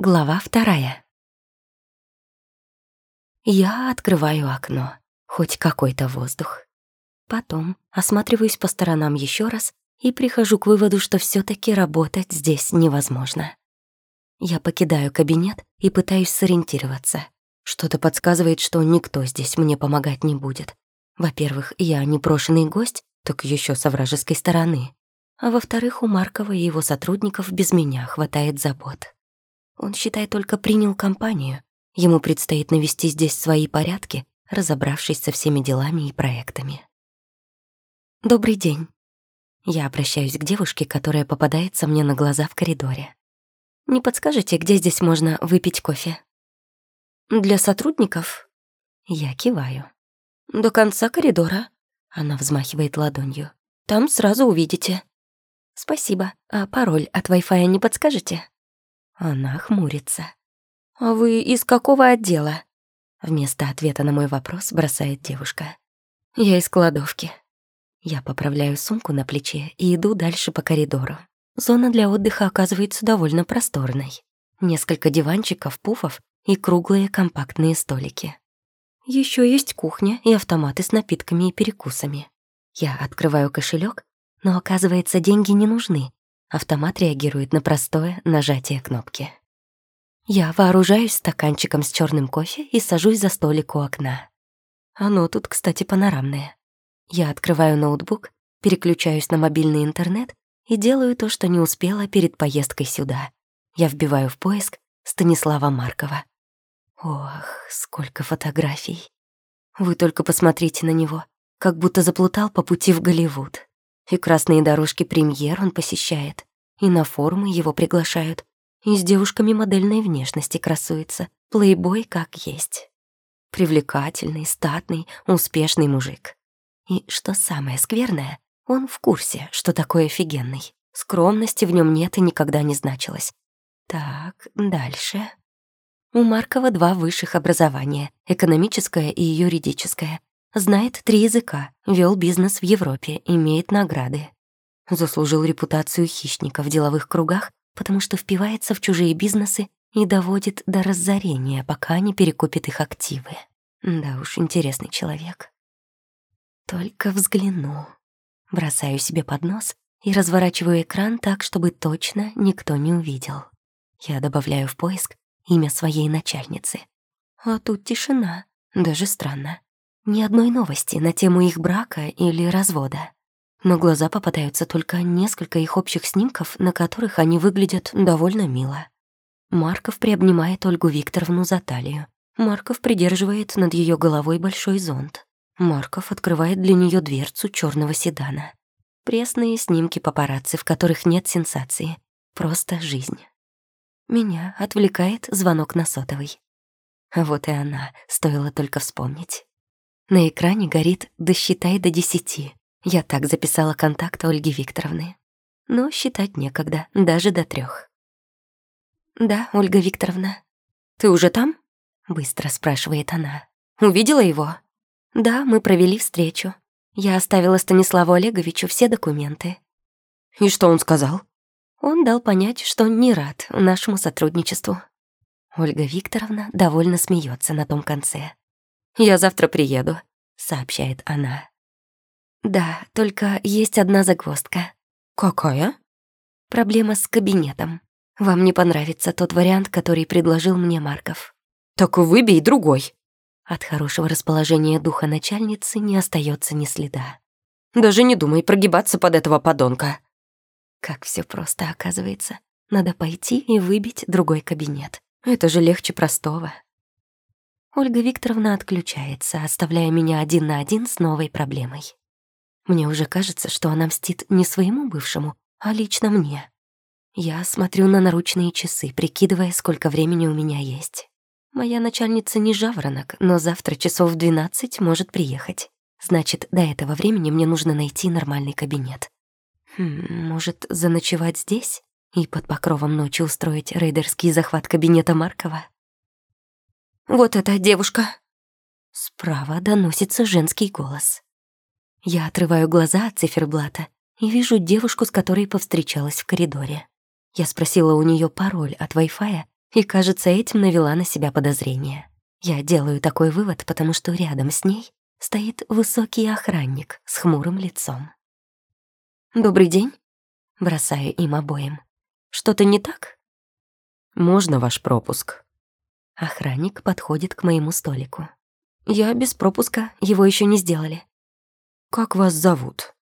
Глава вторая. Я открываю окно, хоть какой-то воздух. Потом осматриваюсь по сторонам еще раз и прихожу к выводу, что все таки работать здесь невозможно. Я покидаю кабинет и пытаюсь сориентироваться. Что-то подсказывает, что никто здесь мне помогать не будет. Во-первых, я непрошенный гость, так еще со вражеской стороны. А во-вторых, у Маркова и его сотрудников без меня хватает забот. Он, считай, только принял компанию. Ему предстоит навести здесь свои порядки, разобравшись со всеми делами и проектами. «Добрый день». Я обращаюсь к девушке, которая попадается мне на глаза в коридоре. «Не подскажете, где здесь можно выпить кофе?» «Для сотрудников?» Я киваю. «До конца коридора», — она взмахивает ладонью. «Там сразу увидите». «Спасибо. А пароль от Wi-Fi не подскажете?» Она хмурится. «А вы из какого отдела?» Вместо ответа на мой вопрос бросает девушка. «Я из кладовки». Я поправляю сумку на плече и иду дальше по коридору. Зона для отдыха оказывается довольно просторной. Несколько диванчиков, пуфов и круглые компактные столики. Еще есть кухня и автоматы с напитками и перекусами. Я открываю кошелек, но оказывается, деньги не нужны, Автомат реагирует на простое нажатие кнопки. Я вооружаюсь стаканчиком с черным кофе и сажусь за столик у окна. Оно тут, кстати, панорамное. Я открываю ноутбук, переключаюсь на мобильный интернет и делаю то, что не успела перед поездкой сюда. Я вбиваю в поиск Станислава Маркова. Ох, сколько фотографий. Вы только посмотрите на него, как будто заплутал по пути в Голливуд. И красные дорожки премьер он посещает, и на форумы его приглашают, и с девушками модельной внешности красуется, плейбой как есть. Привлекательный, статный, успешный мужик. И что самое скверное, он в курсе, что такое офигенный. Скромности в нем нет и никогда не значилось. Так, дальше. У Маркова два высших образования — экономическое и юридическое. Знает три языка, вел бизнес в Европе, имеет награды. Заслужил репутацию хищника в деловых кругах, потому что впивается в чужие бизнесы и доводит до разорения, пока не перекупит их активы. Да уж, интересный человек. Только взгляну. Бросаю себе под нос и разворачиваю экран так, чтобы точно никто не увидел. Я добавляю в поиск имя своей начальницы. А тут тишина, даже странно. Ни одной новости на тему их брака или развода. На глаза попадаются только несколько их общих снимков, на которых они выглядят довольно мило. Марков приобнимает Ольгу Викторовну за талию. Марков придерживает над ее головой большой зонт. Марков открывает для нее дверцу черного седана. Пресные снимки папарацци, в которых нет сенсации. Просто жизнь. Меня отвлекает звонок на сотовый. Вот и она, стоило только вспомнить. На экране горит «Досчитай до десяти». Я так записала контакт Ольги Викторовны. Но считать некогда, даже до трех. «Да, Ольга Викторовна. Ты уже там?» — быстро спрашивает она. «Увидела его?» «Да, мы провели встречу. Я оставила Станиславу Олеговичу все документы». «И что он сказал?» Он дал понять, что не рад нашему сотрудничеству. Ольга Викторовна довольно смеется на том конце. «Я завтра приеду», — сообщает она. «Да, только есть одна загвоздка». «Какая?» «Проблема с кабинетом. Вам не понравится тот вариант, который предложил мне Марков». «Так выбей другой». От хорошего расположения духа начальницы не остается ни следа. «Даже не думай прогибаться под этого подонка». Как все просто оказывается. Надо пойти и выбить другой кабинет. Это же легче простого. Ольга Викторовна отключается, оставляя меня один на один с новой проблемой. Мне уже кажется, что она мстит не своему бывшему, а лично мне. Я смотрю на наручные часы, прикидывая, сколько времени у меня есть. Моя начальница не жаворонок, но завтра часов в 12 может приехать. Значит, до этого времени мне нужно найти нормальный кабинет. Хм, может, заночевать здесь и под покровом ночи устроить рейдерский захват кабинета Маркова? Вот эта девушка!» Справа доносится женский голос. Я отрываю глаза от циферблата и вижу девушку, с которой повстречалась в коридоре. Я спросила у нее пароль от Wi-Fi, И, кажется, этим навела на себя подозрение. Я делаю такой вывод, потому что рядом с ней стоит высокий охранник с хмурым лицом. «Добрый день», — бросаю им обоим. «Что-то не так?» «Можно ваш пропуск?» Охранник подходит к моему столику. «Я без пропуска, его еще не сделали». «Как вас зовут?»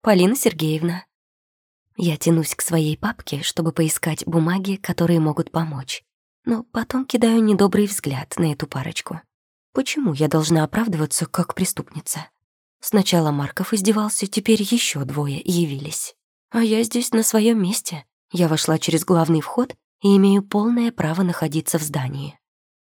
«Полина Сергеевна». Я тянусь к своей папке, чтобы поискать бумаги, которые могут помочь. Но потом кидаю недобрый взгляд на эту парочку. Почему я должна оправдываться как преступница? Сначала Марков издевался, теперь еще двое явились. А я здесь на своем месте. Я вошла через главный вход и имею полное право находиться в здании.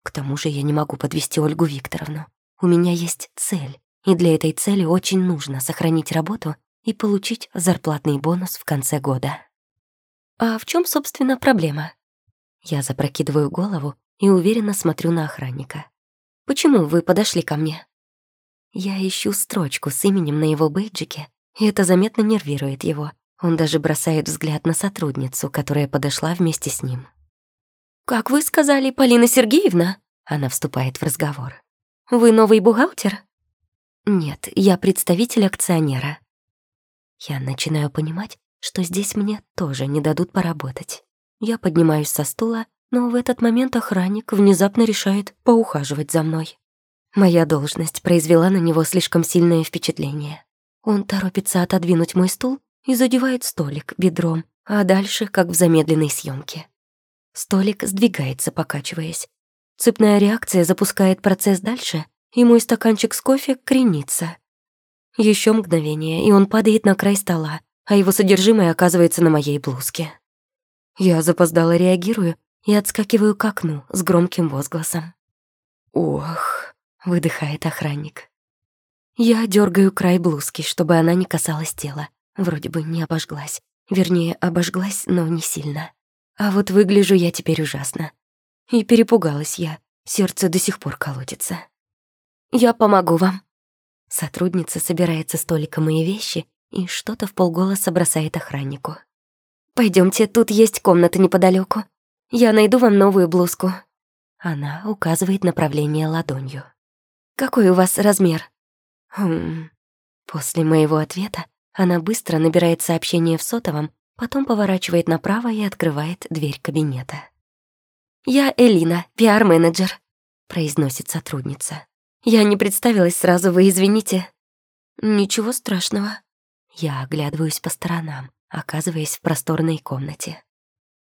К тому же я не могу подвести Ольгу Викторовну. У меня есть цель, и для этой цели очень нужно сохранить работу и получить зарплатный бонус в конце года. А в чем, собственно, проблема? Я запрокидываю голову и уверенно смотрю на охранника. «Почему вы подошли ко мне?» Я ищу строчку с именем на его бейджике, и это заметно нервирует его. Он даже бросает взгляд на сотрудницу, которая подошла вместе с ним. «Как вы сказали, Полина Сергеевна?» Она вступает в разговор. «Вы новый бухгалтер?» «Нет, я представитель акционера», я начинаю понимать, что здесь мне тоже не дадут поработать. Я поднимаюсь со стула, но в этот момент охранник внезапно решает поухаживать за мной. Моя должность произвела на него слишком сильное впечатление. Он торопится отодвинуть мой стул и задевает столик бедром, а дальше как в замедленной съемке. Столик сдвигается, покачиваясь. Цепная реакция запускает процесс дальше, и мой стаканчик с кофе кренится. Еще мгновение, и он падает на край стола, а его содержимое оказывается на моей блузке. Я запоздало реагирую и отскакиваю к окну с громким возгласом. «Ох», — выдыхает охранник. Я дергаю край блузки, чтобы она не касалась тела. Вроде бы не обожглась. Вернее, обожглась, но не сильно. А вот выгляжу я теперь ужасно. И перепугалась я. Сердце до сих пор колотится. «Я помогу вам», Сотрудница собирает со столика мои вещи и что-то в полголоса бросает охраннику. Пойдемте, тут есть комната неподалеку. Я найду вам новую блузку». Она указывает направление ладонью. «Какой у вас размер?» «Хм...» После моего ответа она быстро набирает сообщение в сотовом, потом поворачивает направо и открывает дверь кабинета. «Я Элина, пиар-менеджер», — произносит сотрудница. Я не представилась сразу, вы извините. Ничего страшного. Я оглядываюсь по сторонам, оказываясь в просторной комнате.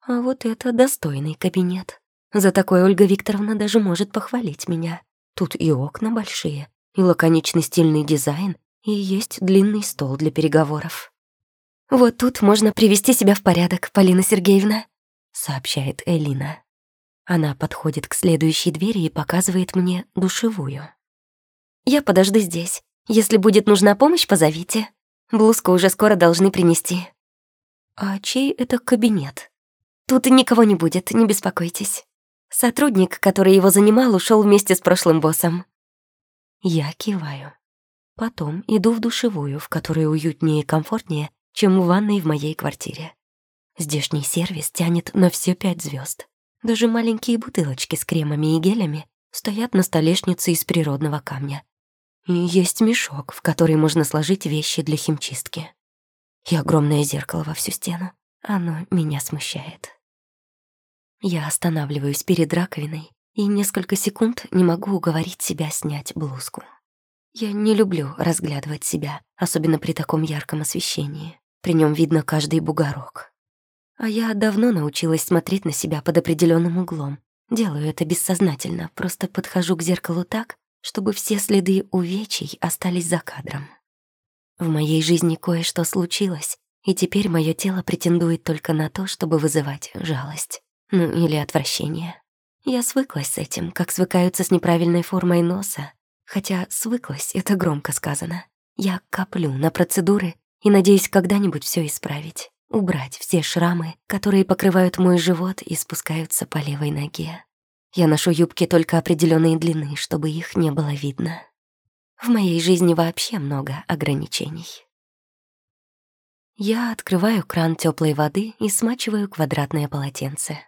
А вот это достойный кабинет. За такой Ольга Викторовна даже может похвалить меня. Тут и окна большие, и лаконичный стильный дизайн, и есть длинный стол для переговоров. «Вот тут можно привести себя в порядок, Полина Сергеевна», — сообщает Элина. Она подходит к следующей двери и показывает мне душевую. Я подожду здесь. Если будет нужна помощь, позовите. Блузку уже скоро должны принести. А чей это кабинет? Тут никого не будет, не беспокойтесь. Сотрудник, который его занимал, ушел вместе с прошлым боссом. Я киваю. Потом иду в душевую, в которой уютнее и комфортнее, чем в ванной в моей квартире. Здешний сервис тянет на все пять звезд. Даже маленькие бутылочки с кремами и гелями стоят на столешнице из природного камня. И есть мешок, в который можно сложить вещи для химчистки. И огромное зеркало во всю стену. Оно меня смущает. Я останавливаюсь перед раковиной и несколько секунд не могу уговорить себя снять блузку. Я не люблю разглядывать себя, особенно при таком ярком освещении. При нем видно каждый бугорок. А я давно научилась смотреть на себя под определенным углом. Делаю это бессознательно, просто подхожу к зеркалу так, чтобы все следы увечий остались за кадром. В моей жизни кое-что случилось, и теперь мое тело претендует только на то, чтобы вызывать жалость. Ну, или отвращение. Я свыклась с этим, как свыкаются с неправильной формой носа. Хотя свыклась — это громко сказано. Я коплю на процедуры и надеюсь когда-нибудь все исправить. Убрать все шрамы, которые покрывают мой живот и спускаются по левой ноге. Я ношу юбки только определенной длины, чтобы их не было видно. В моей жизни вообще много ограничений. Я открываю кран теплой воды и смачиваю квадратное полотенце.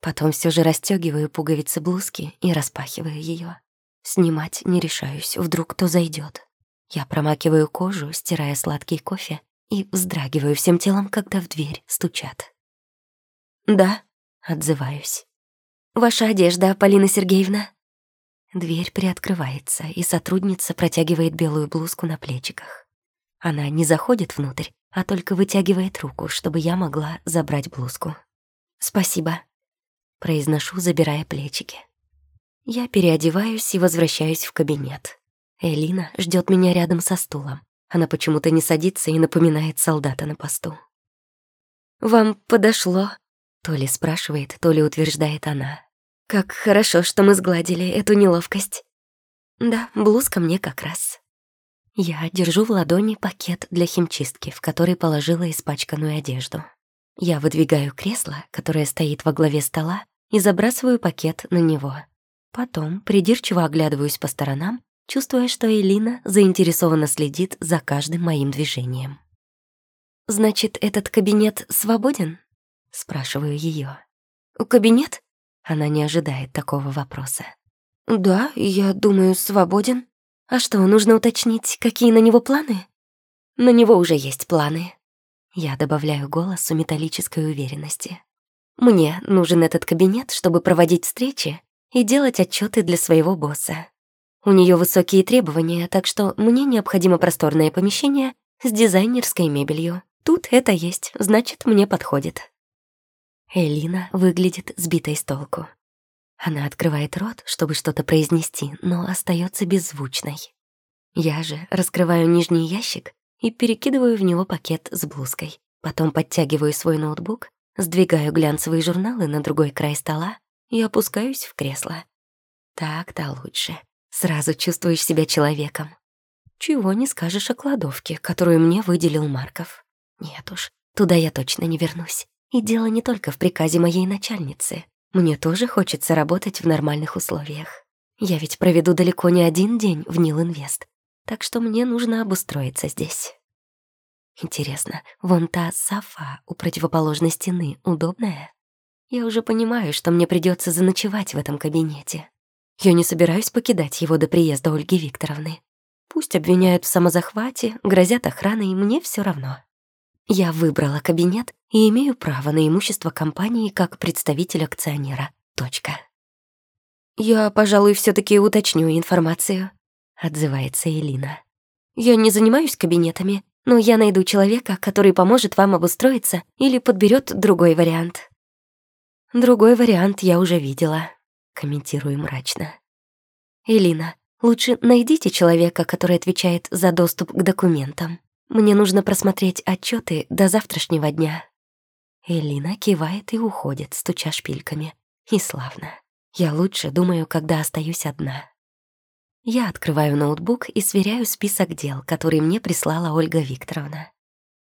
Потом все же расстегиваю пуговицы блузки и распахиваю ее. Снимать не решаюсь, вдруг кто зайдет. Я промакиваю кожу, стирая сладкий кофе, и вздрагиваю всем телом, когда в дверь стучат. «Да», — отзываюсь. «Ваша одежда, Полина Сергеевна?» Дверь приоткрывается, и сотрудница протягивает белую блузку на плечиках. Она не заходит внутрь, а только вытягивает руку, чтобы я могла забрать блузку. «Спасибо», — произношу, забирая плечики. Я переодеваюсь и возвращаюсь в кабинет. Элина ждет меня рядом со стулом. Она почему-то не садится и напоминает солдата на посту. «Вам подошло?» — то ли спрашивает, то ли утверждает она. Как хорошо, что мы сгладили эту неловкость. Да, блузка мне как раз. Я держу в ладони пакет для химчистки, в который положила испачканную одежду. Я выдвигаю кресло, которое стоит во главе стола, и забрасываю пакет на него. Потом придирчиво оглядываюсь по сторонам, чувствуя, что Элина заинтересованно следит за каждым моим движением. «Значит, этот кабинет свободен?» — спрашиваю ее. «Кабинет? Она не ожидает такого вопроса. «Да, я думаю, свободен. А что, нужно уточнить, какие на него планы?» «На него уже есть планы». Я добавляю голосу металлической уверенности. «Мне нужен этот кабинет, чтобы проводить встречи и делать отчеты для своего босса. У нее высокие требования, так что мне необходимо просторное помещение с дизайнерской мебелью. Тут это есть, значит, мне подходит. Элина выглядит сбитой с толку. Она открывает рот, чтобы что-то произнести, но остается беззвучной. Я же раскрываю нижний ящик и перекидываю в него пакет с блузкой. Потом подтягиваю свой ноутбук, сдвигаю глянцевые журналы на другой край стола и опускаюсь в кресло. Так-то лучше. Сразу чувствуешь себя человеком. Чего не скажешь о кладовке, которую мне выделил Марков. Нет уж, туда я точно не вернусь. И дело не только в приказе моей начальницы. Мне тоже хочется работать в нормальных условиях. Я ведь проведу далеко не один день в Нил-Инвест, так что мне нужно обустроиться здесь. Интересно, вон та софа у противоположной стены удобная? Я уже понимаю, что мне придется заночевать в этом кабинете. Я не собираюсь покидать его до приезда Ольги Викторовны. Пусть обвиняют в самозахвате, грозят охраной, мне все равно. Я выбрала кабинет и имею право на имущество компании как представитель акционера. Точка. «Я, пожалуй, все таки уточню информацию», — отзывается Элина. «Я не занимаюсь кабинетами, но я найду человека, который поможет вам обустроиться или подберет другой вариант». «Другой вариант я уже видела», — комментирую мрачно. «Элина, лучше найдите человека, который отвечает за доступ к документам. Мне нужно просмотреть отчеты до завтрашнего дня». Элина кивает и уходит, стуча шпильками. И славно. Я лучше думаю, когда остаюсь одна. Я открываю ноутбук и сверяю список дел, который мне прислала Ольга Викторовна.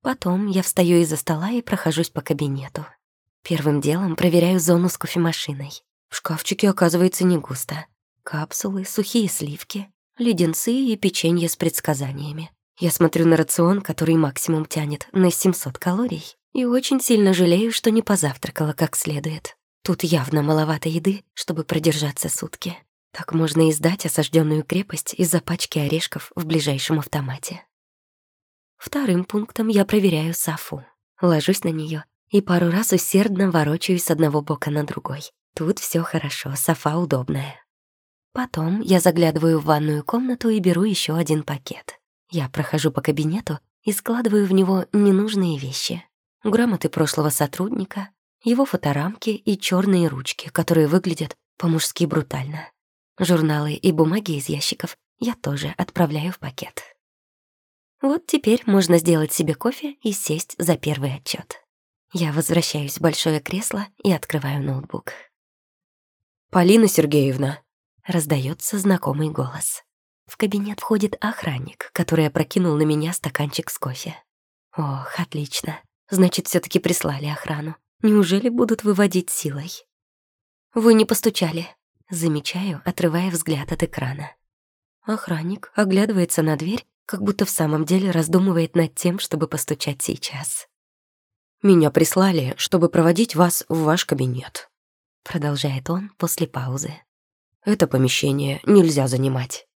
Потом я встаю из-за стола и прохожусь по кабинету. Первым делом проверяю зону с кофемашиной. В шкафчике оказывается не густо. Капсулы, сухие сливки, леденцы и печенье с предсказаниями. Я смотрю на рацион, который максимум тянет на 700 калорий, и очень сильно жалею, что не позавтракала как следует. Тут явно маловато еды, чтобы продержаться сутки. Так можно и сдать осажденную крепость из-за пачки орешков в ближайшем автомате. Вторым пунктом я проверяю Сафу. Ложусь на нее и пару раз усердно ворочаюсь с одного бока на другой. Тут все хорошо, Софа удобная. Потом я заглядываю в ванную комнату и беру еще один пакет. Я прохожу по кабинету и складываю в него ненужные вещи. Грамоты прошлого сотрудника, его фоторамки и черные ручки, которые выглядят по-мужски брутально. Журналы и бумаги из ящиков я тоже отправляю в пакет. Вот теперь можно сделать себе кофе и сесть за первый отчет. Я возвращаюсь в большое кресло и открываю ноутбук. «Полина Сергеевна», — раздается знакомый голос. В кабинет входит охранник, который опрокинул на меня стаканчик с кофе. Ох, отлично. Значит, все таки прислали охрану. Неужели будут выводить силой? Вы не постучали. Замечаю, отрывая взгляд от экрана. Охранник оглядывается на дверь, как будто в самом деле раздумывает над тем, чтобы постучать сейчас. «Меня прислали, чтобы проводить вас в ваш кабинет». продолжает он после паузы. Это помещение нельзя занимать.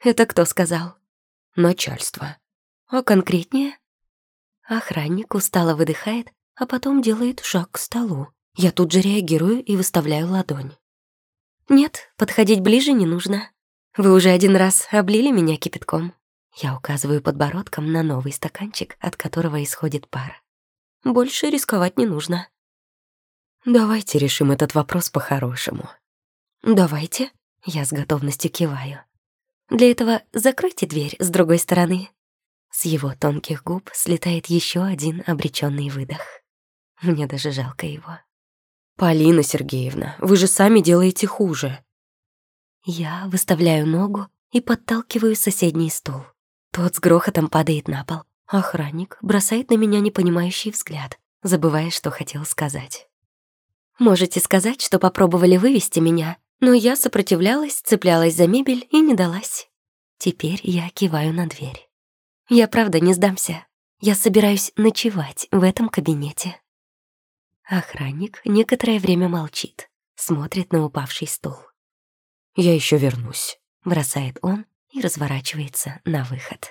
Это кто сказал? Начальство. А конкретнее? Охранник устало выдыхает, а потом делает шаг к столу. Я тут же реагирую и выставляю ладонь. «Нет, подходить ближе не нужно. Вы уже один раз облили меня кипятком». Я указываю подбородком на новый стаканчик, от которого исходит пар. Больше рисковать не нужно. Давайте решим этот вопрос по-хорошему. Давайте. Я с готовностью киваю. Для этого закройте дверь с другой стороны. С его тонких губ слетает еще один обреченный выдох. Мне даже жалко его. «Полина Сергеевна, вы же сами делаете хуже». Я выставляю ногу и подталкиваю соседний стул. Тот с грохотом падает на пол. Охранник бросает на меня непонимающий взгляд, забывая, что хотел сказать. «Можете сказать, что попробовали вывести меня, но я сопротивлялась, цеплялась за мебель и не далась. Теперь я киваю на дверь. Я правда не сдамся. Я собираюсь ночевать в этом кабинете». Охранник некоторое время молчит, смотрит на упавший стул. «Я еще вернусь», — бросает он и разворачивается на выход.